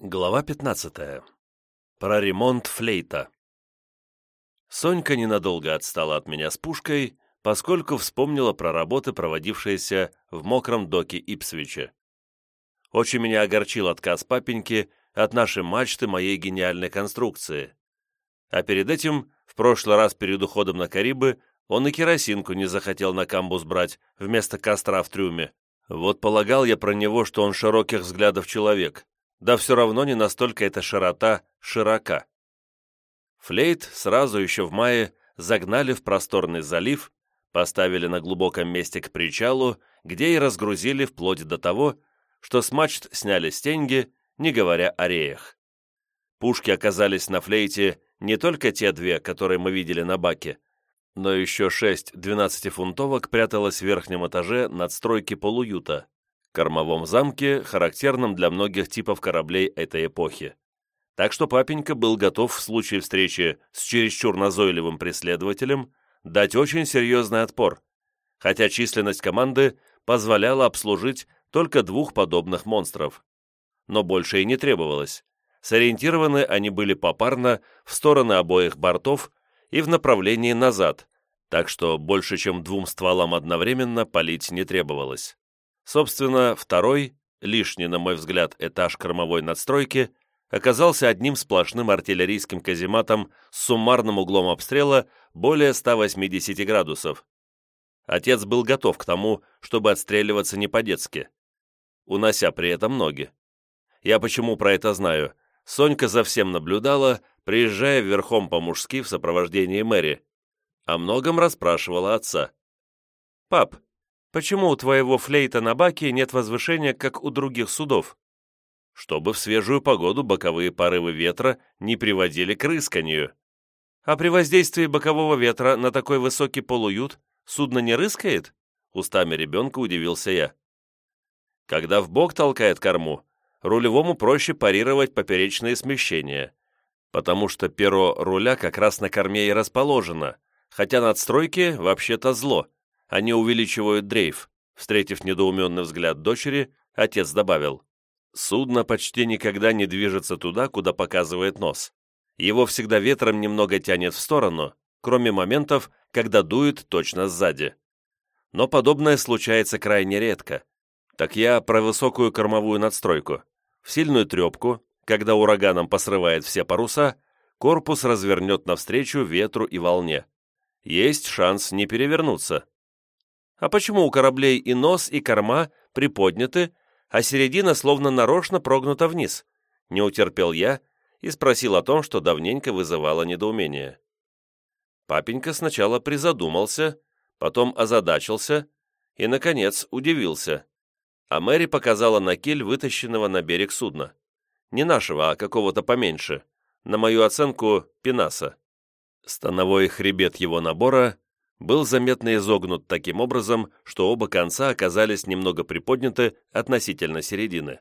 Глава 15. Про ремонт флейта. Сонька ненадолго отстала от меня с пушкой, поскольку вспомнила про работы, проводившиеся в мокром доке Ипсвича. Очень меня огорчил отказ папеньки от нашей мачты моей гениальной конструкции. А перед этим, в прошлый раз перед уходом на Карибы, он и керосинку не захотел на камбус брать вместо костра в трюме. Вот полагал я про него, что он широких взглядов человек, да все равно не настолько эта широта широка. Флейт сразу еще в мае загнали в просторный залив, поставили на глубоком месте к причалу, где и разгрузили вплоть до того, что с мачт сняли стенги, не говоря о реях. Пушки оказались на флейте не только те две, которые мы видели на баке, но еще шесть 12-фунтовок пряталось в верхнем этаже надстройки полуюта, кормовом замке, характерном для многих типов кораблей этой эпохи. Так что папенька был готов в случае встречи с чересчур назойливым преследователем дать очень серьезный отпор, хотя численность команды позволяла обслужить только двух подобных монстров. Но больше и не требовалось. Сориентированы они были попарно в стороны обоих бортов и в направлении назад, так что больше чем двум стволам одновременно палить не требовалось. Собственно, второй, лишний, на мой взгляд, этаж кормовой надстройки оказался одним сплошным артиллерийским казематом с суммарным углом обстрела более 180 градусов. Отец был готов к тому, чтобы отстреливаться не по-детски, унося при этом ноги. Я почему про это знаю? Сонька за всем наблюдала, приезжая верхом по-мужски в сопровождении Мэри. О многом расспрашивала отца. «Пап, Почему у твоего флейта на баке нет возвышения, как у других судов? Чтобы в свежую погоду боковые порывы ветра не приводили к рысканию. А при воздействии бокового ветра на такой высокий полуют судно не рыскает? Устами ребенка удивился я. Когда в бок толкает корму, рулевому проще парировать поперечные смещения, потому что перо руля как раз на корме и расположено, хотя надстройки вообще-то зло — они увеличивают дрейф. Встретив недоуменный взгляд дочери, отец добавил. Судно почти никогда не движется туда, куда показывает нос. Его всегда ветром немного тянет в сторону, кроме моментов, когда дует точно сзади. Но подобное случается крайне редко. Так я про высокую кормовую надстройку. В сильную трепку, когда ураганом посрывает все паруса, корпус развернет навстречу ветру и волне. Есть шанс не перевернуться. А почему у кораблей и нос, и корма приподняты, а середина словно нарочно прогнута вниз? Не утерпел я и спросил о том, что давненько вызывало недоумение. Папенька сначала призадумался, потом озадачился и, наконец, удивился. А Мэри показала на киль вытащенного на берег судна. Не нашего, а какого-то поменьше. На мою оценку, пенаса. Становой хребет его набора был заметно изогнут таким образом, что оба конца оказались немного приподняты относительно середины.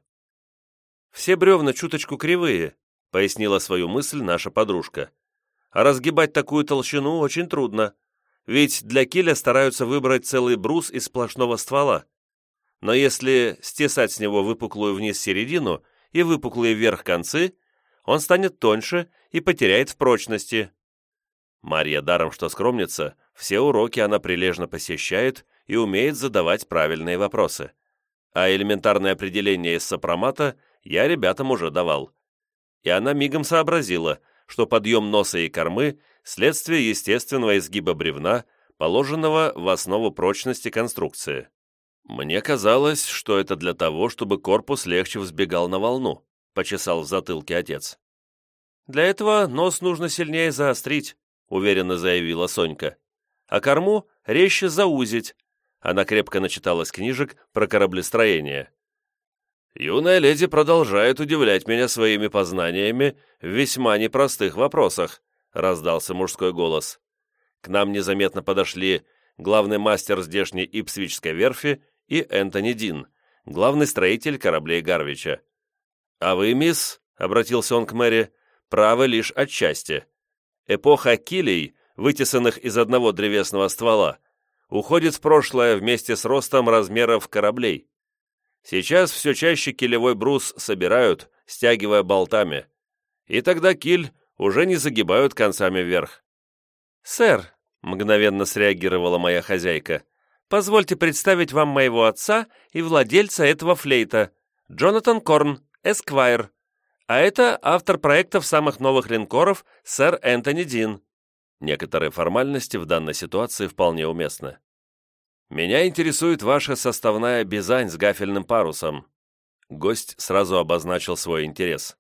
«Все бревна чуточку кривые», — пояснила свою мысль наша подружка. «А разгибать такую толщину очень трудно, ведь для киля стараются выбрать целый брус из сплошного ствола. Но если стесать с него выпуклую вниз середину и выпуклые вверх концы, он станет тоньше и потеряет в прочности». Марья даром что скромница — все уроки она прилежно посещает и умеет задавать правильные вопросы. А элементарное определение из сопромата я ребятам уже давал. И она мигом сообразила, что подъем носа и кормы – следствие естественного изгиба бревна, положенного в основу прочности конструкции. Мне казалось, что это для того, чтобы корпус легче взбегал на волну, почесал в затылке отец. «Для этого нос нужно сильнее заострить», — уверенно заявила Сонька а корму резче заузить. Она крепко начиталась книжек про кораблестроение. Юная леди продолжает удивлять меня своими познаниями в весьма непростых вопросах, раздался мужской голос. К нам незаметно подошли главный мастер здешней Ипсвичской верфи и Энтони Дин, главный строитель кораблей Гарвича. «А вы, мисс», — обратился он к Мэри, — «правы лишь отчасти. Эпоха килей вытесанных из одного древесного ствола, уходит в прошлое вместе с ростом размеров кораблей. Сейчас все чаще килевой брус собирают, стягивая болтами, и тогда киль уже не загибают концами вверх. «Сэр», — мгновенно среагировала моя хозяйка, «позвольте представить вам моего отца и владельца этого флейта, Джонатан Корн, Эсквайр. А это автор проектов самых новых линкоров, сэр Энтони Дин». Некоторые формальности в данной ситуации вполне уместны. «Меня интересует ваша составная бизань с гафельным парусом». Гость сразу обозначил свой интерес.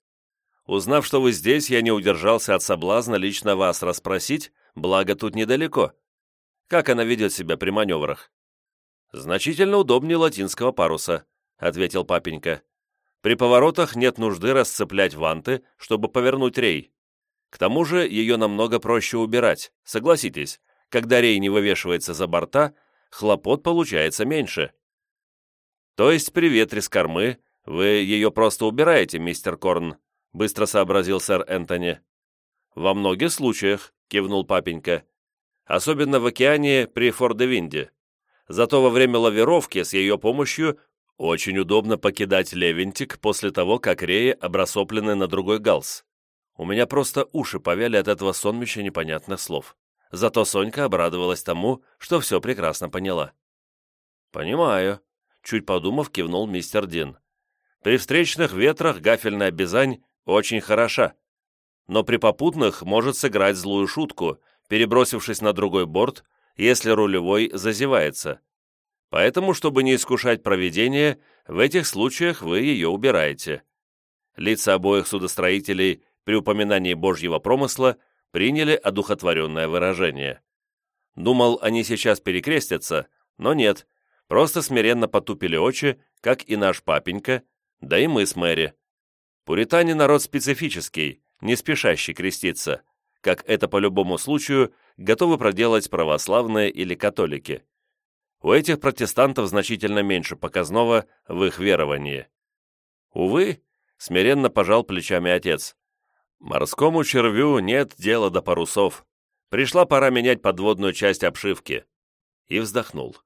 Узнав, что вы здесь, я не удержался от соблазна лично вас расспросить, благо тут недалеко. Как она ведет себя при маневрах?» «Значительно удобнее латинского паруса», — ответил папенька. «При поворотах нет нужды расцеплять ванты, чтобы повернуть рей. К тому же ее намного проще убирать, согласитесь, когда рей не вывешивается за борта, хлопот получается меньше». «То есть при ветре с кормы вы ее просто убираете, мистер Корн?» быстро сообразил сэр Энтони. «Во многих случаях», — кивнул папенька. «Особенно в океане при Фордевинде. Зато во время лавировки с ее помощью очень удобно покидать Левентик после того, как реи обрасоплены на другой галс. У меня просто уши повяли от этого сонмища непонятных слов. Зато Сонька обрадовалась тому, что все прекрасно поняла. «Понимаю», — чуть подумав, кивнул мистер Дин. «При встречных ветрах гафельная бизань очень хороша, но при попутных может сыграть злую шутку, перебросившись на другой борт, если рулевой зазевается. Поэтому, чтобы не искушать проведение, в этих случаях вы ее убираете. Лица обоих судостроителей при упоминании Божьего промысла приняли одухотворенное выражение. Думал, они сейчас перекрестятся, но нет, просто смиренно потупили очи, как и наш папенька, да и мы с Мэри. Пуритане народ специфический, не спешащий креститься, как это по любому случаю готовы проделать православные или католики. У этих протестантов значительно меньше показного в их веровании. Увы, смиренно пожал плечами отец. Морскому червю нет дела до парусов. Пришла пора менять подводную часть обшивки. И вздохнул.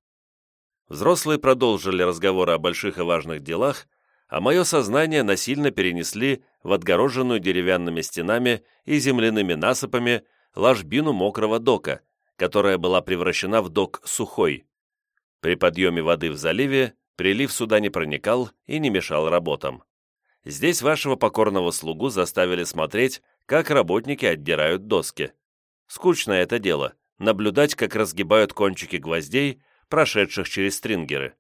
Взрослые продолжили разговоры о больших и важных делах, а мое сознание насильно перенесли в отгороженную деревянными стенами и земляными насыпами ложбину мокрого дока, которая была превращена в док сухой. При подъеме воды в заливе прилив сюда не проникал и не мешал работам. Здесь вашего покорного слугу заставили смотреть, как работники отдирают доски. Скучное это дело — наблюдать, как разгибают кончики гвоздей, прошедших через стрингеры.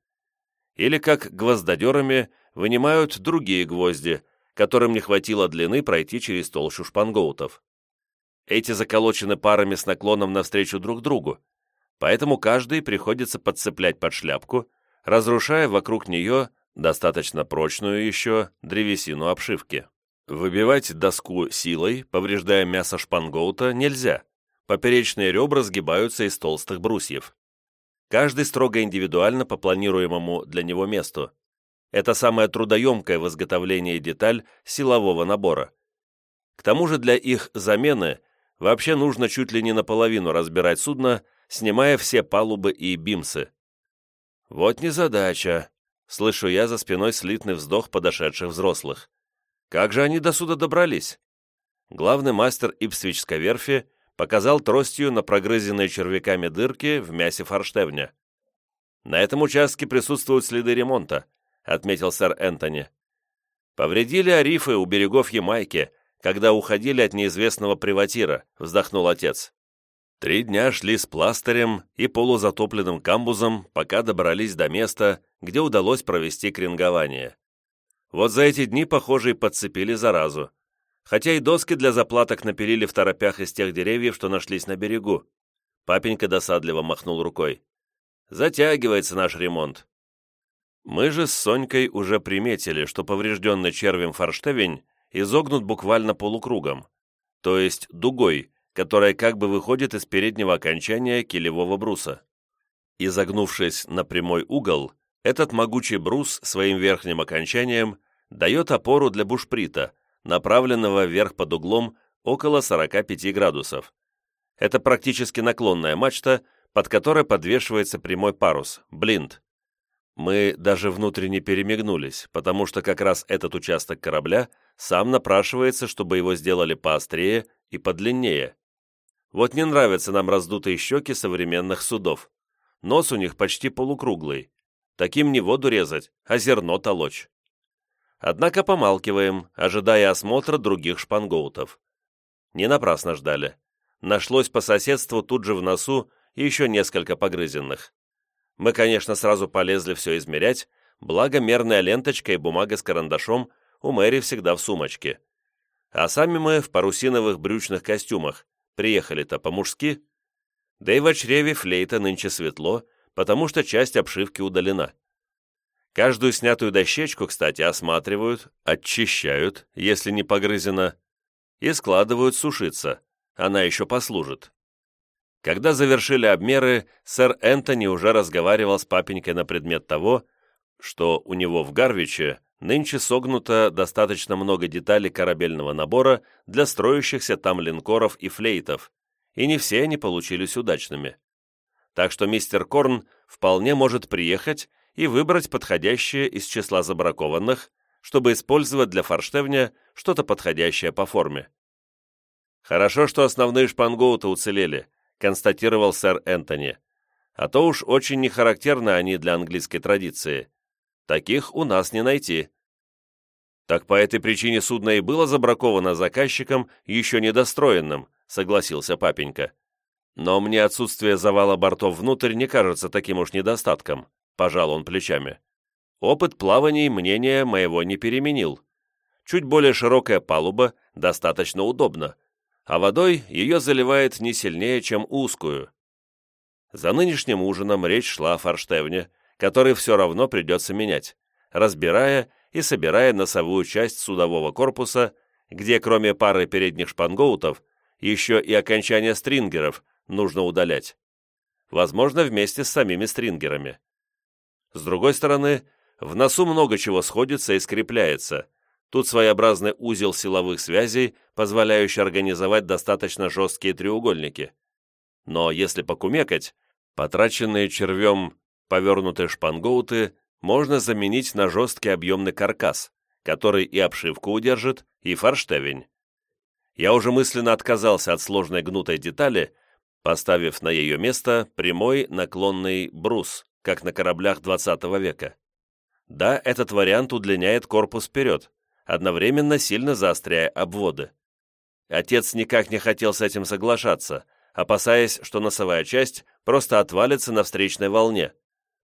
Или как гвоздодерами вынимают другие гвозди, которым не хватило длины пройти через толщу шпангоутов. Эти заколочены парами с наклоном навстречу друг другу, поэтому каждый приходится подцеплять под шляпку, разрушая вокруг нее достаточно прочную еще древесину обшивки. Выбивать доску силой, повреждая мясо шпангоута, нельзя. Поперечные ребра сгибаются из толстых брусьев. Каждый строго индивидуально по планируемому для него месту. Это самая трудоемкая в изготовлении деталь силового набора. К тому же для их замены вообще нужно чуть ли не наполовину разбирать судно, снимая все палубы и бимсы. Вот незадача. Слышу я за спиной слитный вздох подошедших взрослых. Как же они до суда добрались? Главный мастер Ипсвичской верфи показал тростью на прогрызенные червяками дырки в мясе форштевня. На этом участке присутствуют следы ремонта, — отметил сэр Энтони. «Повредили арифы у берегов Ямайки, когда уходили от неизвестного приватира», — вздохнул отец. Три дня шли с пластырем и полузатопленным камбузом, пока добрались до места, где удалось провести крингование. Вот за эти дни, похоже, и подцепили заразу. Хотя и доски для заплаток напилили в торопях из тех деревьев, что нашлись на берегу. Папенька досадливо махнул рукой. «Затягивается наш ремонт. Мы же с Сонькой уже приметили, что поврежденный червем форштевень изогнут буквально полукругом, то есть дугой, которая как бы выходит из переднего окончания килевого бруса. Изогнувшись на прямой угол, этот могучий брус своим верхним окончанием дает опору для бушприта, направленного вверх под углом около 45 градусов. Это практически наклонная мачта, под которой подвешивается прямой парус, блинт. Мы даже внутренне перемигнулись, потому что как раз этот участок корабля сам напрашивается, чтобы его сделали поострее и подлиннее. Вот не нравятся нам раздутые щеки современных судов. Нос у них почти полукруглый. Таким не воду резать, а зерно толочь. Однако помалкиваем, ожидая осмотра других шпангоутов. Не напрасно ждали. Нашлось по соседству тут же в носу еще несколько погрызенных. Мы, конечно, сразу полезли все измерять, благо мерная ленточка и бумага с карандашом у Мэри всегда в сумочке. А сами мы в парусиновых брючных костюмах, приехали-то по-мужски. Да и в чреве флейта нынче светло, потому что часть обшивки удалена. Каждую снятую дощечку, кстати, осматривают, очищают, если не погрызена, и складывают сушиться, она еще послужит. Когда завершили обмеры, сэр Энтони уже разговаривал с папенькой на предмет того, что у него в Гарвиче нынче согнуто достаточно много деталей корабельного набора для строящихся там линкоров и флейтов, и не все они получились удачными. Так что мистер Корн вполне может приехать и выбрать подходящее из числа забракованных, чтобы использовать для форштевня что-то подходящее по форме. Хорошо, что основные шпангоуты уцелели, констатировал сэр Энтони. А то уж очень нехарактерны они для английской традиции. Таких у нас не найти. Так по этой причине судно и было забраковано заказчиком, еще недостроенным, согласился папенька. Но мне отсутствие завала бортов внутрь не кажется таким уж недостатком, пожал он плечами. Опыт плаваний мнения моего не переменил. Чуть более широкая палуба достаточно удобна, а водой ее заливает не сильнее, чем узкую. За нынешним ужином речь шла о форштевне, который все равно придется менять, разбирая и собирая носовую часть судового корпуса, где кроме пары передних шпангоутов еще и окончания стрингеров нужно удалять. Возможно, вместе с самими стрингерами. С другой стороны, в носу много чего сходится и скрепляется – Тут своеобразный узел силовых связей, позволяющий организовать достаточно жесткие треугольники. Но если покумекать, потраченные червем повернутые шпангоуты можно заменить на жесткий объемный каркас, который и обшивку удержит, и форштевень. Я уже мысленно отказался от сложной гнутой детали, поставив на ее место прямой наклонный брус, как на кораблях 20 века. Да, этот вариант удлиняет корпус вперед, одновременно сильно заостряя обводы. Отец никак не хотел с этим соглашаться, опасаясь, что носовая часть просто отвалится на встречной волне,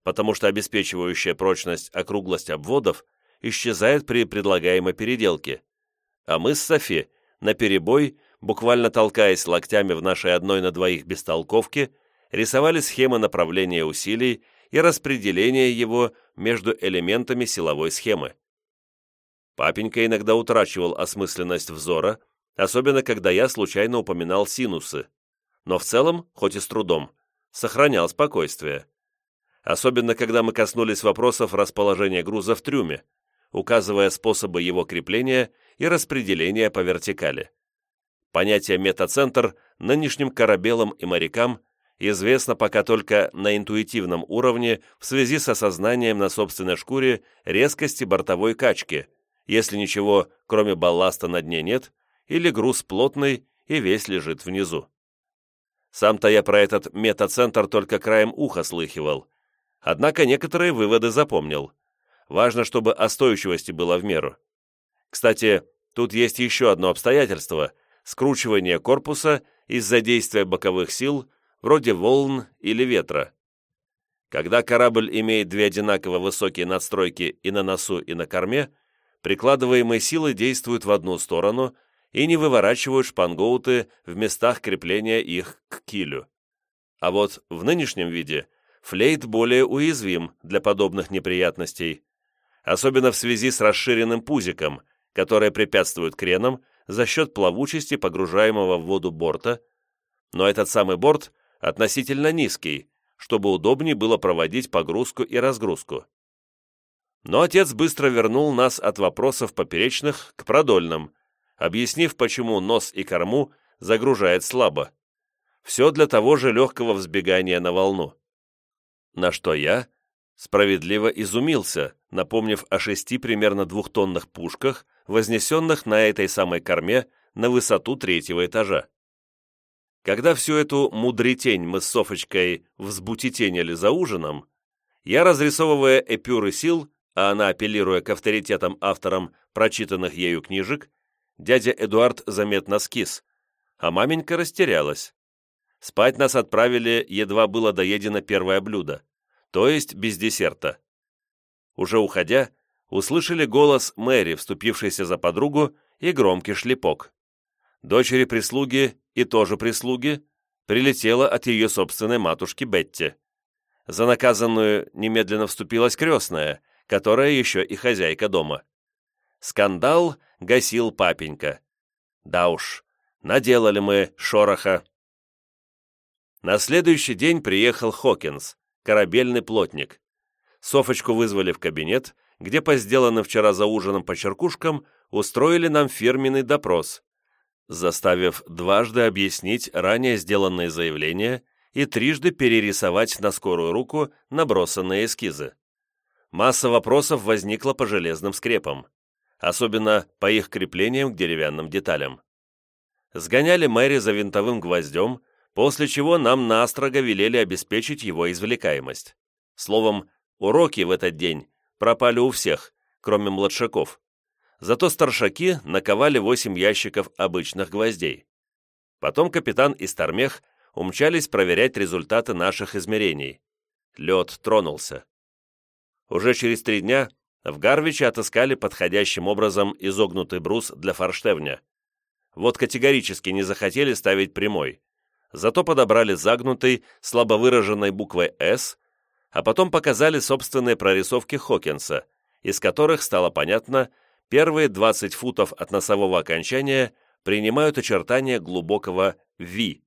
потому что обеспечивающая прочность округлость обводов исчезает при предлагаемой переделке. А мы с Софи, наперебой, буквально толкаясь локтями в нашей одной на двоих бестолковке, рисовали схемы направления усилий и распределения его между элементами силовой схемы. Папенька иногда утрачивал осмысленность взора, особенно когда я случайно упоминал синусы. Но в целом, хоть и с трудом, сохранял спокойствие. Особенно, когда мы коснулись вопросов расположения груза в трюме, указывая способы его крепления и распределения по вертикали. Понятие метацентр нынешним корабелам и морякам известно пока только на интуитивном уровне в связи с осознанием на собственной шкуре резкости бортовой качки – если ничего, кроме балласта на дне нет, или груз плотный и весь лежит внизу. Сам-то я про этот метацентр только краем уха слыхивал, однако некоторые выводы запомнил. Важно, чтобы остойчивости было в меру. Кстати, тут есть еще одно обстоятельство – скручивание корпуса из-за действия боковых сил, вроде волн или ветра. Когда корабль имеет две одинаково высокие надстройки и на носу, и на корме – прикладываемые силы действуют в одну сторону и не выворачивают шпангоуты в местах крепления их к килю. А вот в нынешнем виде флейт более уязвим для подобных неприятностей, особенно в связи с расширенным пузиком, которое препятствует кренам за счет плавучести погружаемого в воду борта, но этот самый борт относительно низкий, чтобы удобнее было проводить погрузку и разгрузку. Но отец быстро вернул нас от вопросов поперечных к продольным, объяснив, почему нос и корму загружает слабо. Все для того же легкого взбегания на волну. На что я, Справедливо изумился, напомнив о шести примерно двухтонных пушках, вознесенных на этой самой корме на высоту третьего этажа. Когда всю эту мудретень мы с Софочкой взбутетенили за ужином, я, разрисовывая эпюры сил, а она апеллируя к авторитетам авторам прочитанных ею книжек, дядя Эдуард заметно скис, а маменька растерялась. Спать нас отправили, едва было доедено первое блюдо, то есть без десерта. Уже уходя, услышали голос Мэри, вступившейся за подругу, и громкий шлепок. Дочери прислуги и тоже прислуги прилетела от ее собственной матушки Бетти. За наказанную немедленно вступилась крестная, которая еще и хозяйка дома. Скандал гасил папенька. Да уж, наделали мы шороха. На следующий день приехал Хокинс, корабельный плотник. Софочку вызвали в кабинет, где по сделанным вчера за ужином почеркушкам устроили нам фирменный допрос, заставив дважды объяснить ранее сделанные заявления и трижды перерисовать на скорую руку набросанные эскизы. Масса вопросов возникла по железным скрепам, особенно по их креплениям к деревянным деталям. Сгоняли Мэри за винтовым гвоздем, после чего нам настрого велели обеспечить его извлекаемость. Словом, уроки в этот день пропали у всех, кроме младшаков. Зато старшаки наковали восемь ящиков обычных гвоздей. Потом капитан и Стармех умчались проверять результаты наших измерений. Лед тронулся. Уже через три дня в Гарвиче отыскали подходящим образом изогнутый брус для форштевня. Вот категорически не захотели ставить прямой, зато подобрали загнутый, слабо выраженной буквой «С», а потом показали собственные прорисовки Хокинса, из которых стало понятно, первые 20 футов от носового окончания принимают очертания глубокого «Ви».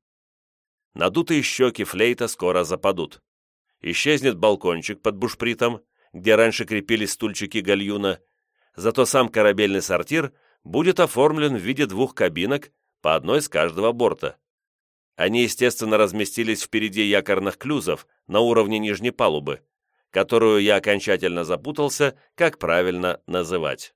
Надутые щеки флейта скоро западут. Исчезнет балкончик под бушпритом, где раньше крепились стульчики гальюна, зато сам корабельный сортир будет оформлен в виде двух кабинок, по одной с каждого борта. Они, естественно, разместились впереди якорных клюзов на уровне нижней палубы, которую я окончательно запутался, как правильно называть.